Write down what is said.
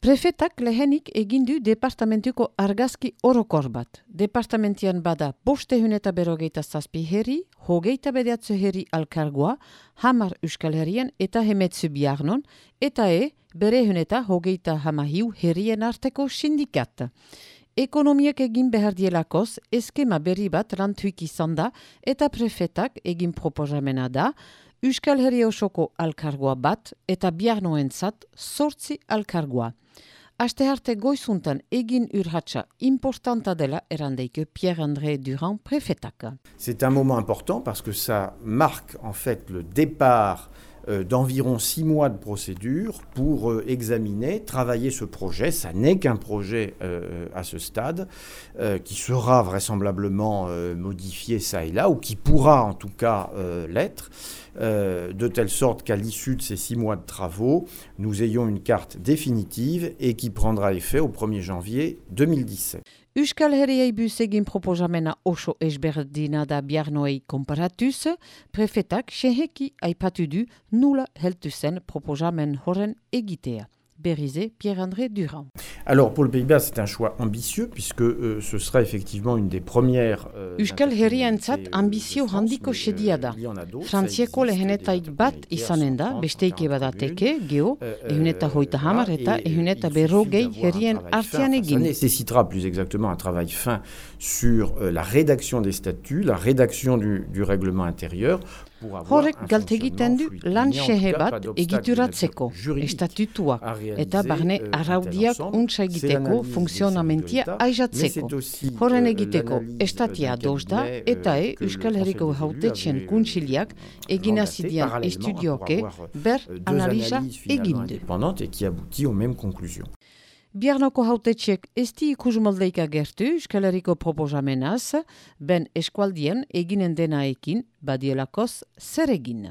Prefetak lehenik egindu departamentuko argazki orokor bat. Departamentian bada bostehun eta berogeita zazpi herri, hogeita bedeatzu herri alkargoa, hamar euskal herrien eta hemetzu biarnon, eta e, bere eta hogeita hamahiu herrien arteko sindikat. Ekonomiak egin behar dielakoz, eskema berri bat rantuik izan da, eta prefetak egin proposamena da, Euskal Herri osoko alkargoa bat eta biarnoentzat sortzi alkargoa. Aste arte goizuntan egin urhatsa importanta dela erandeike Pierre-André Durand préfetak. C'est un moment important parce que ça marque en fait le départ d'environ six mois de procédure pour euh, examiner, travailler ce projet. Ça n'est qu'un projet euh, à ce stade, qui sera vraisemblablement modifié ça et là, ou qui pourra en tout cas l'être, de telle sorte qu'à l'issue de ces six mois de travaux, nous ayons une carte définitive et qui prendra effet au 1er janvier 2017. Euskal Herriei buz egin proposamena oso esberdina da biarnoei komparatuz, prefetak seheki aipatu du nula heltu zen proposamen horren egitea. Pierre-André Durand. Alors pour le Pays-Bas, c'est un choix ambitieux puisque euh, ce sera effectivement une des premières euh, Euskal Herrientzat ambizio handiko sedia da. Euh, Frantziako lehenetaik bat izanen da, besteike badateke, geo, ehuneta hoita hamar eta ehuneta berrogei herrien artean egin. Ça nécessitera plus exactement un travail fin sur la rédaction des statuts, la rédaction du, du règlement intérieur, Horrek galtegiten du lan xehe bat egituratzeko, estatutua, eta barne euh, araudiak untsa egiteko funksionamentia aizatzeko. Horren egiteko estatia doz da, eta e Euskal Herriko hautetxen kuntsiliak egina zidian estudioke ber analiza egindu. Et qui aboutit aux mêmes conclusions. Biarnoko hautetxek ez di ikusmoldeika gertu Euskal Herriko proposamenaz, ben eskualdien eginen denaekin badielakoz zer egin.